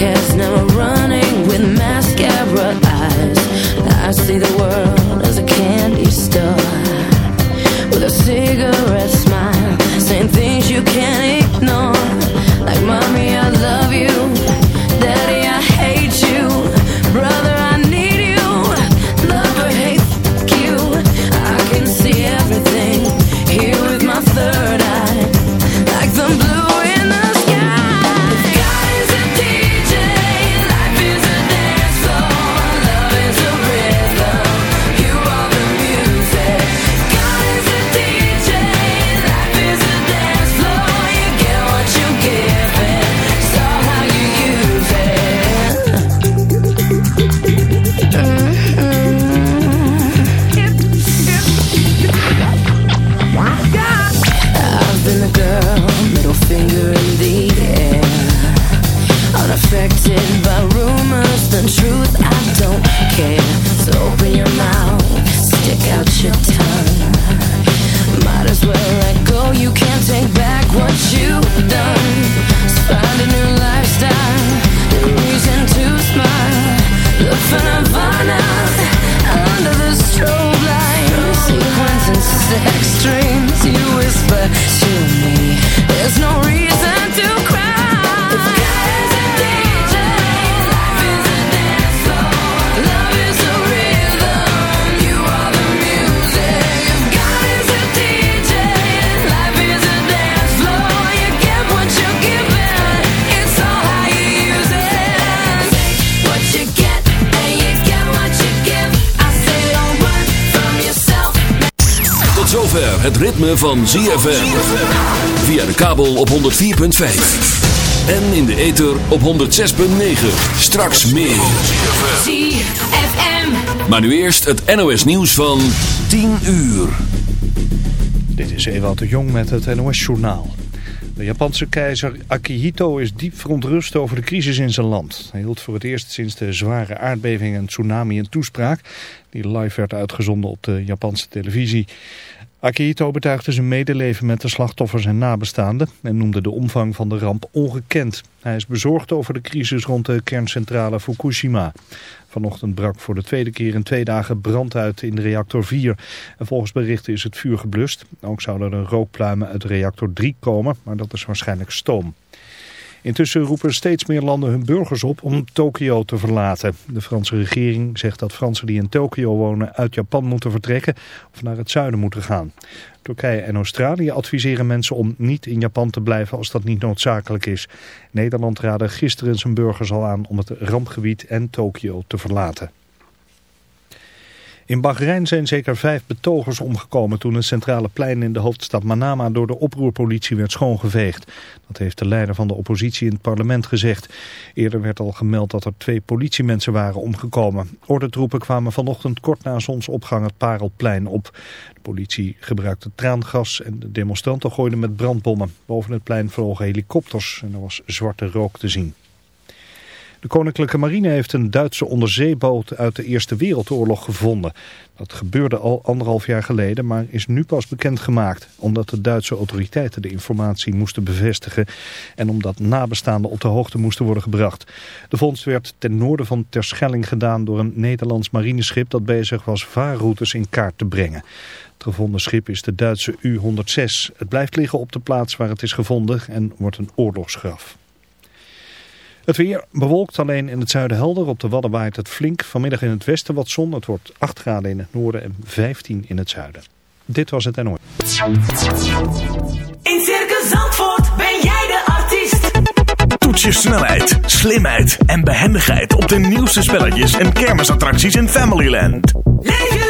cats now run zover het ritme van ZFM. Via de kabel op 104.5. En in de ether op 106.9. Straks meer. ZFM. Maar nu eerst het NOS nieuws van 10 uur. Dit is Ewout de Jong met het NOS-journaal. De Japanse keizer Akihito is diep verontrust over de crisis in zijn land. Hij hield voor het eerst sinds de zware aardbeving en tsunami een toespraak... die live werd uitgezonden op de Japanse televisie. Akihito betuigde zijn medeleven met de slachtoffers en nabestaanden... en noemde de omvang van de ramp ongekend. Hij is bezorgd over de crisis rond de kerncentrale Fukushima. Vanochtend brak voor de tweede keer in twee dagen brand uit in reactor 4. En volgens berichten is het vuur geblust. Ook zouden er rookpluimen uit reactor 3 komen, maar dat is waarschijnlijk stoom. Intussen roepen steeds meer landen hun burgers op om Tokio te verlaten. De Franse regering zegt dat Fransen die in Tokio wonen uit Japan moeten vertrekken of naar het zuiden moeten gaan. Turkije en Australië adviseren mensen om niet in Japan te blijven als dat niet noodzakelijk is. Nederland raadde gisteren zijn burgers al aan om het rampgebied en Tokio te verlaten. In Bahrein zijn zeker vijf betogers omgekomen toen het centrale plein in de hoofdstad Manama door de oproerpolitie werd schoongeveegd. Dat heeft de leider van de oppositie in het parlement gezegd. Eerder werd al gemeld dat er twee politiemensen waren omgekomen. Ordentroepen kwamen vanochtend kort na zonsopgang het Parelplein op. De politie gebruikte traangas en de demonstranten gooiden met brandbommen. Boven het plein vlogen helikopters en er was zwarte rook te zien. De Koninklijke Marine heeft een Duitse onderzeeboot uit de Eerste Wereldoorlog gevonden. Dat gebeurde al anderhalf jaar geleden, maar is nu pas bekendgemaakt. Omdat de Duitse autoriteiten de informatie moesten bevestigen en omdat nabestaanden op de hoogte moesten worden gebracht. De vondst werd ten noorden van Terschelling gedaan door een Nederlands marineschip dat bezig was vaarroutes in kaart te brengen. Het gevonden schip is de Duitse U-106. Het blijft liggen op de plaats waar het is gevonden en wordt een oorlogsgraf. Het weer bewolkt alleen in het zuiden helder. Op de Wadden waait het flink. Vanmiddag in het westen wat zon. Het wordt 8 graden in het noorden en 15 in het zuiden. Dit was het NOS. In Circus Zandvoort ben jij de artiest. Toets je snelheid, slimheid en behendigheid op de nieuwste spelletjes en kermisattracties in Familyland. Leef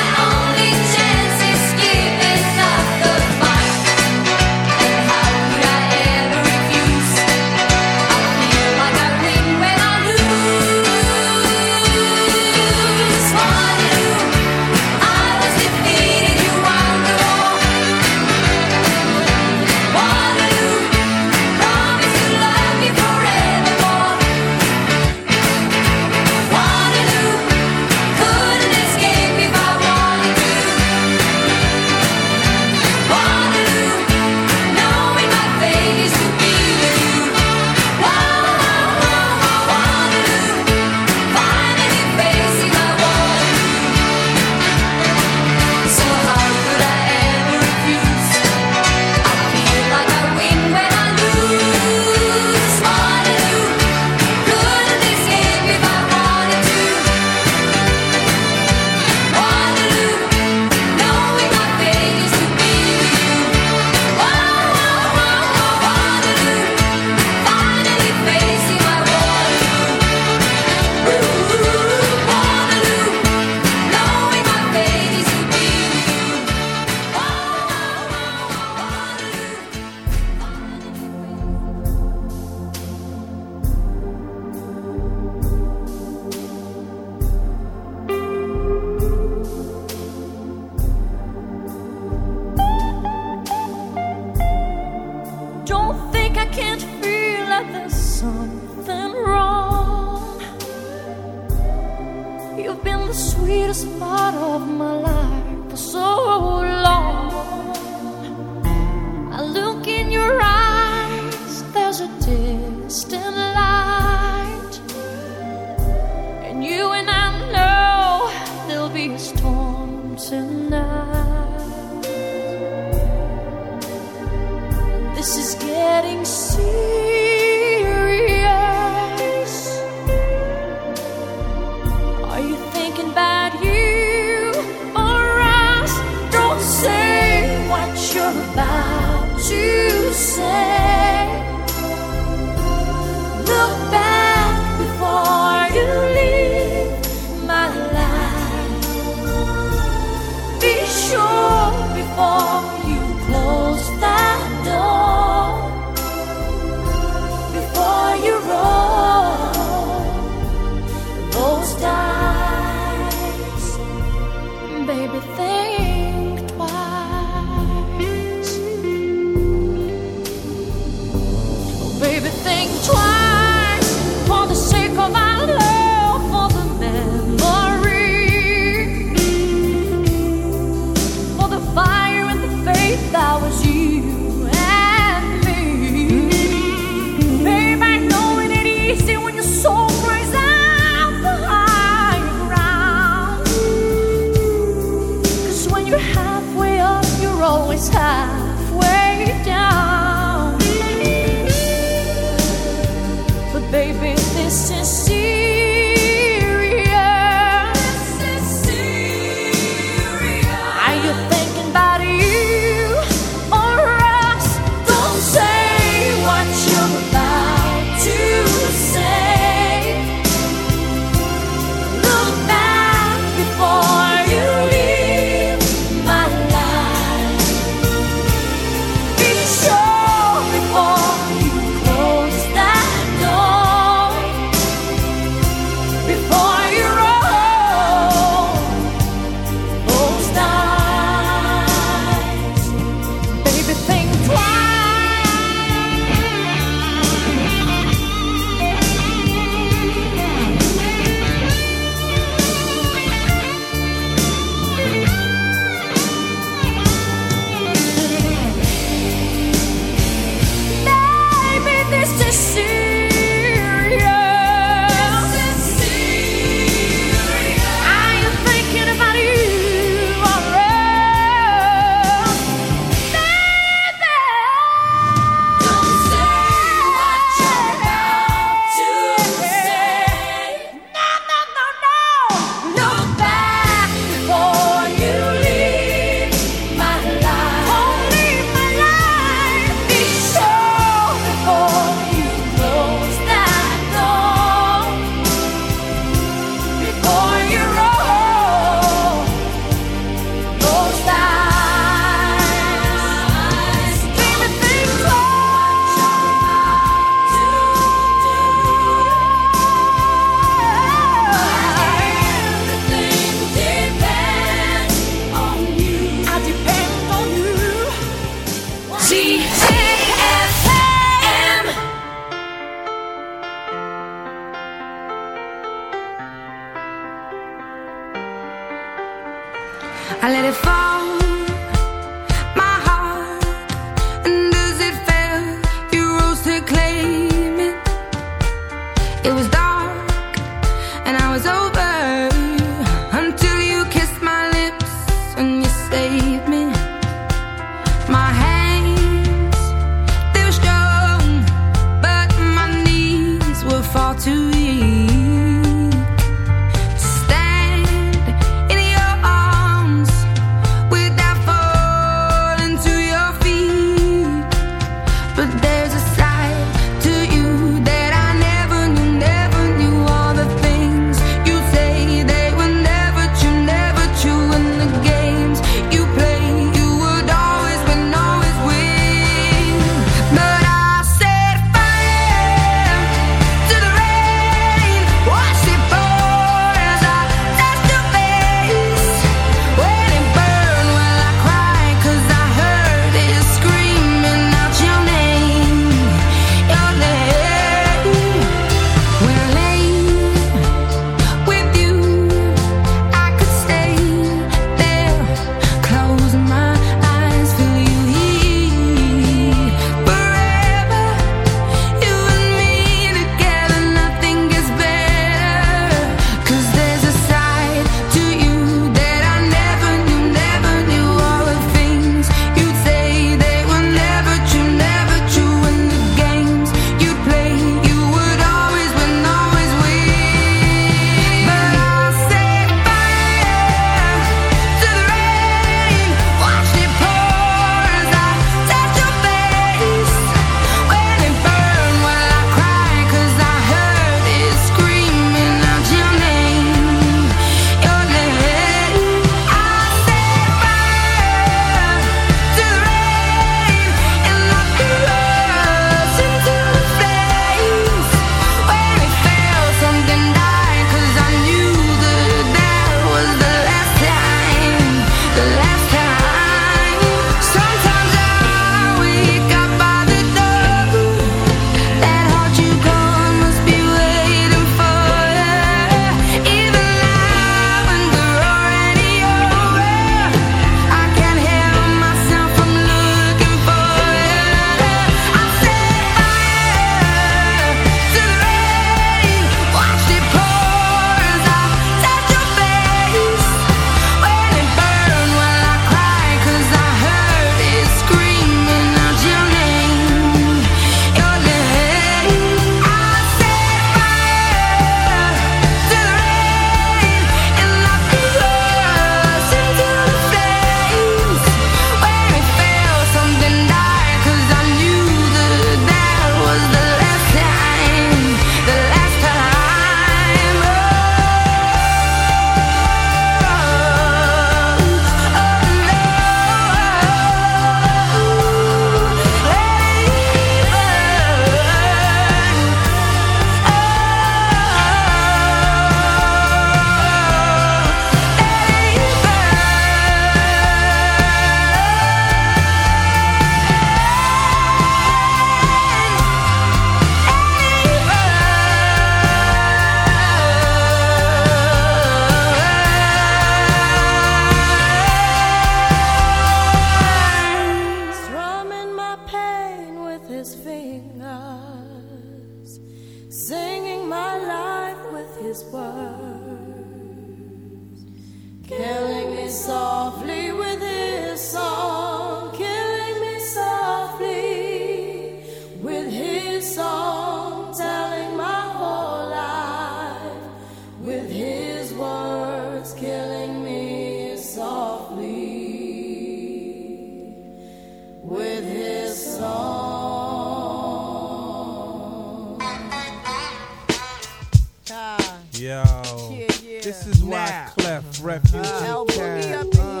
refuge. Uh, uh,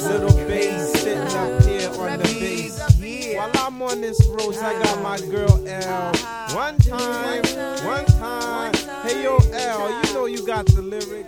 little bass sitting up here on the bass. While I'm on this roast, I got my girl L. One time, one time. Hey yo L, you know you got the lyrics.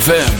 ZFM.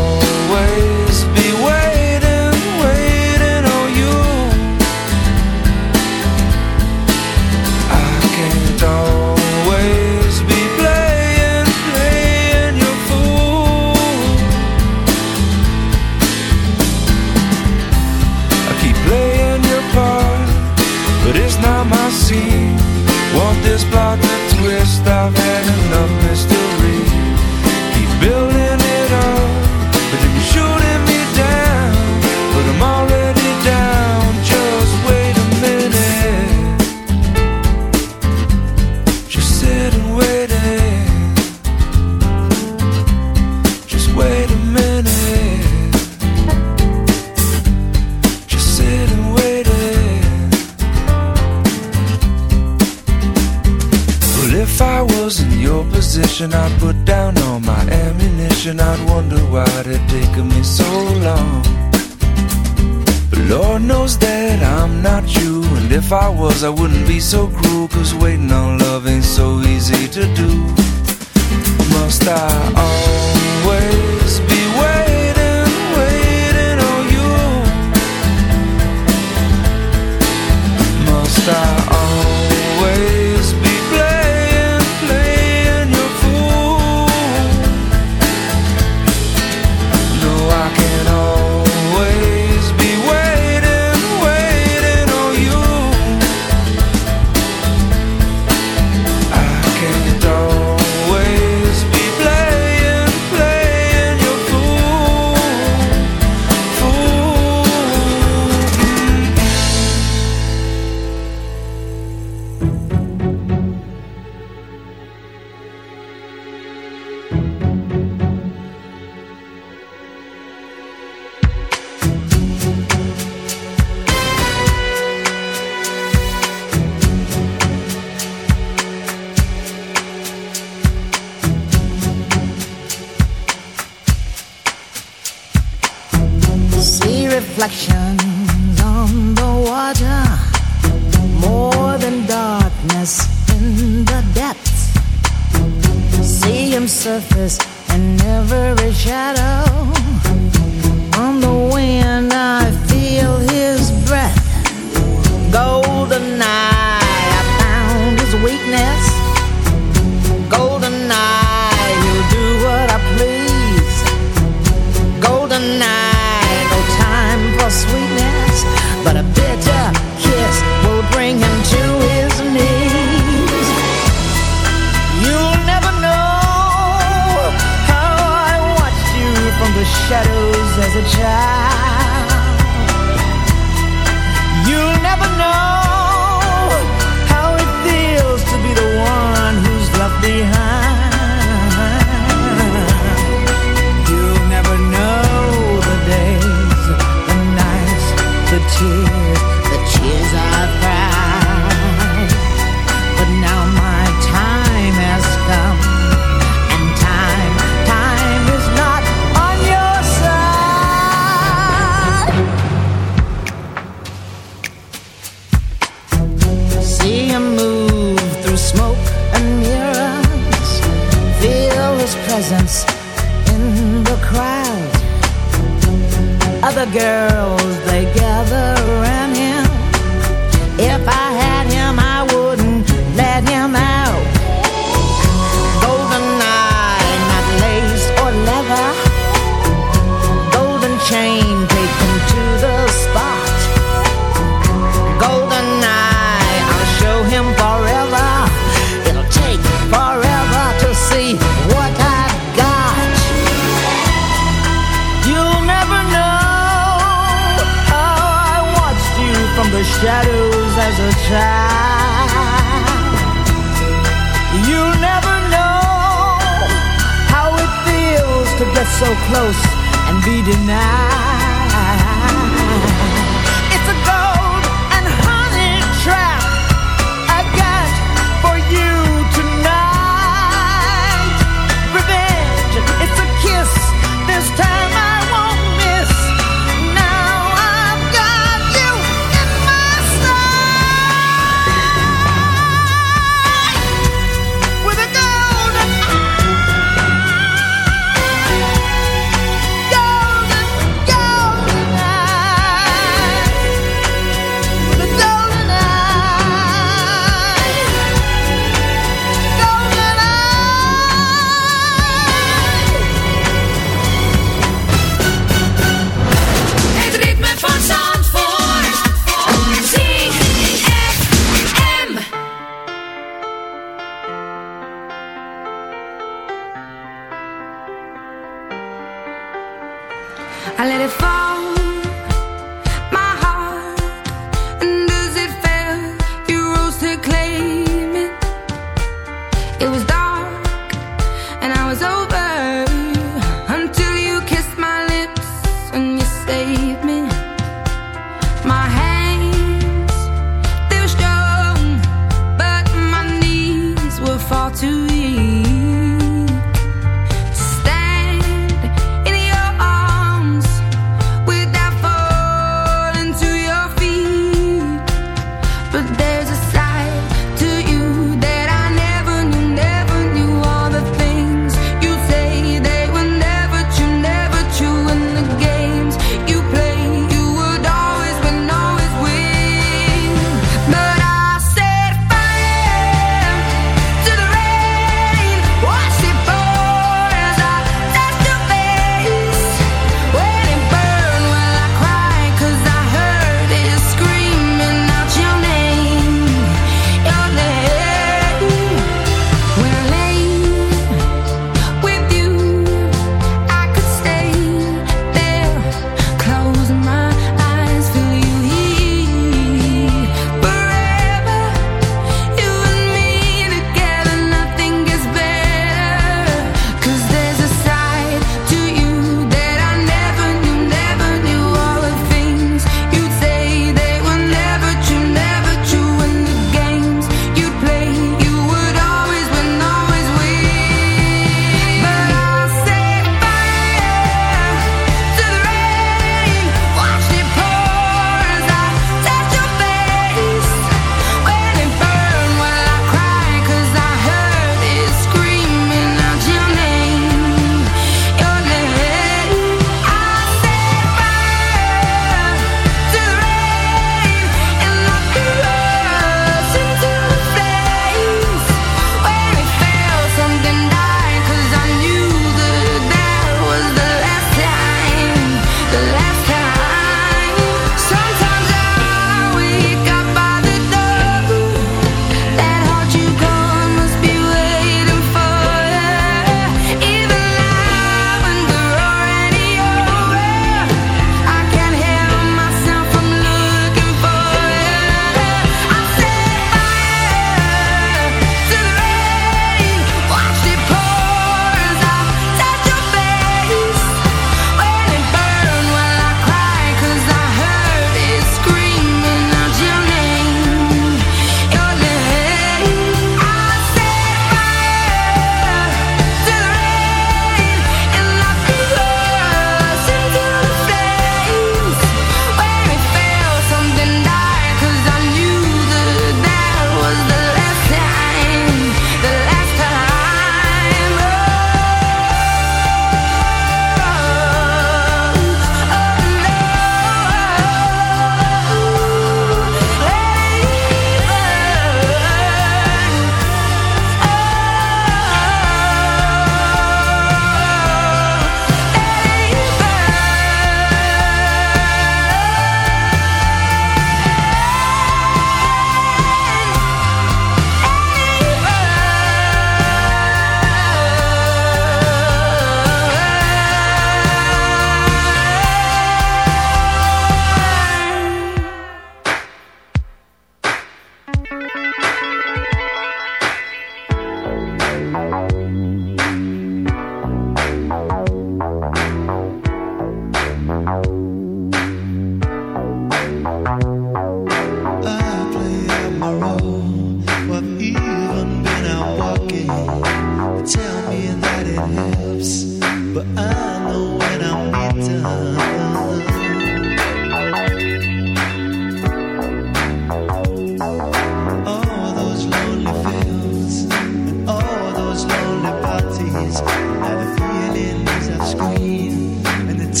why did it take me so long? But Lord knows that I'm not you, and if I was, I wouldn't be so cruel, cause waiting on love ain't so easy to do. Must I always?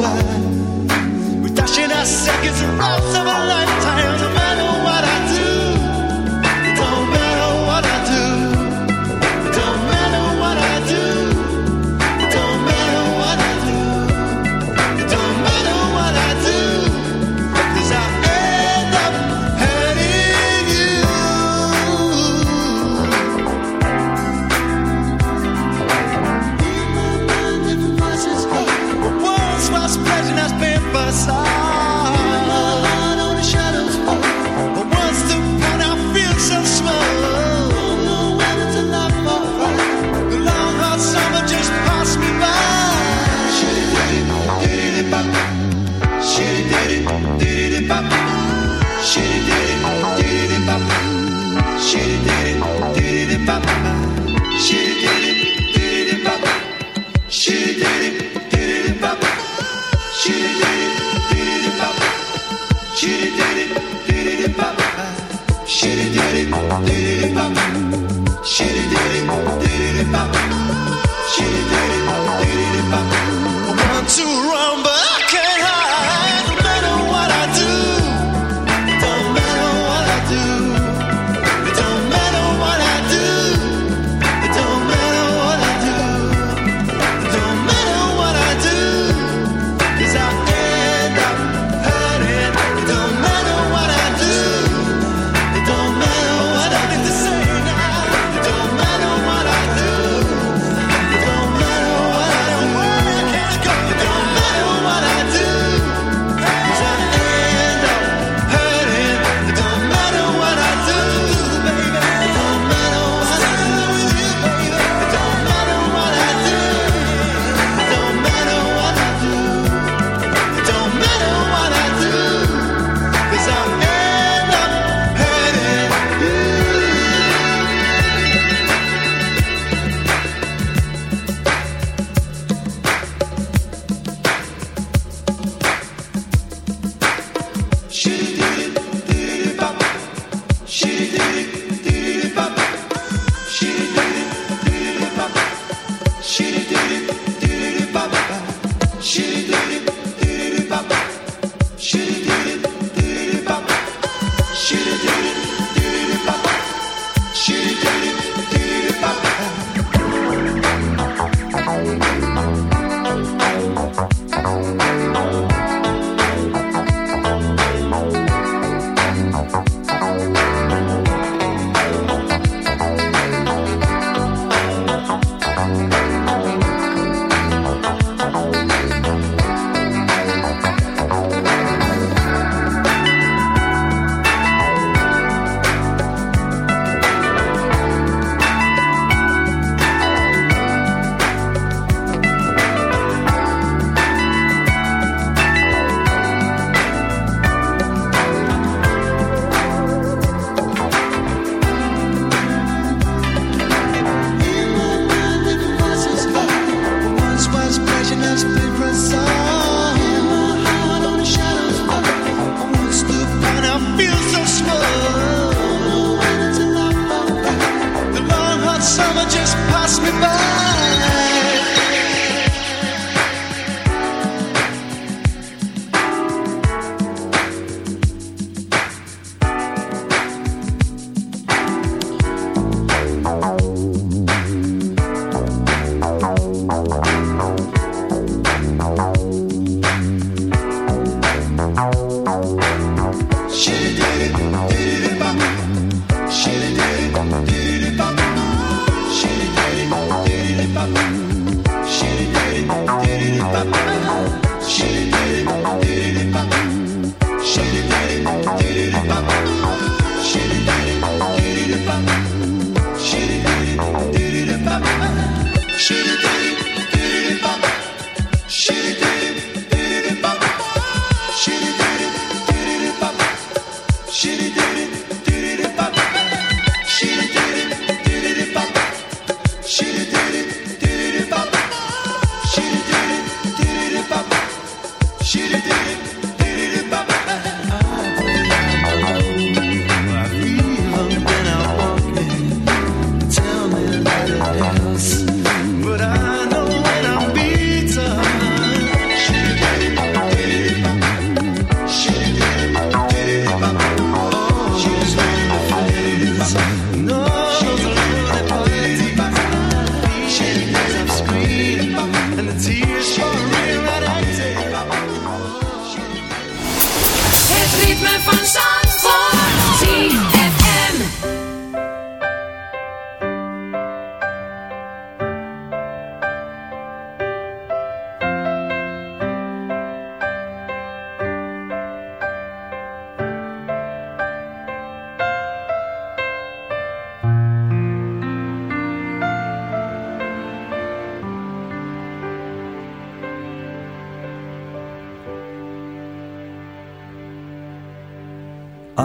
Why we're dashing our seconds and rounds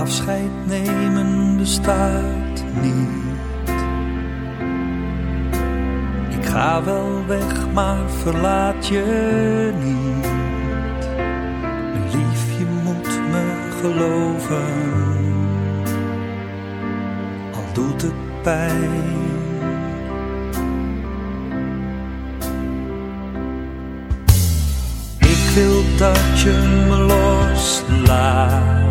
afscheid nemen bestaat niet. Ik ga wel weg, maar verlaat je niet. Liefje, lief, moet me geloven, al doet het pijn. Ik wil dat je me loslaat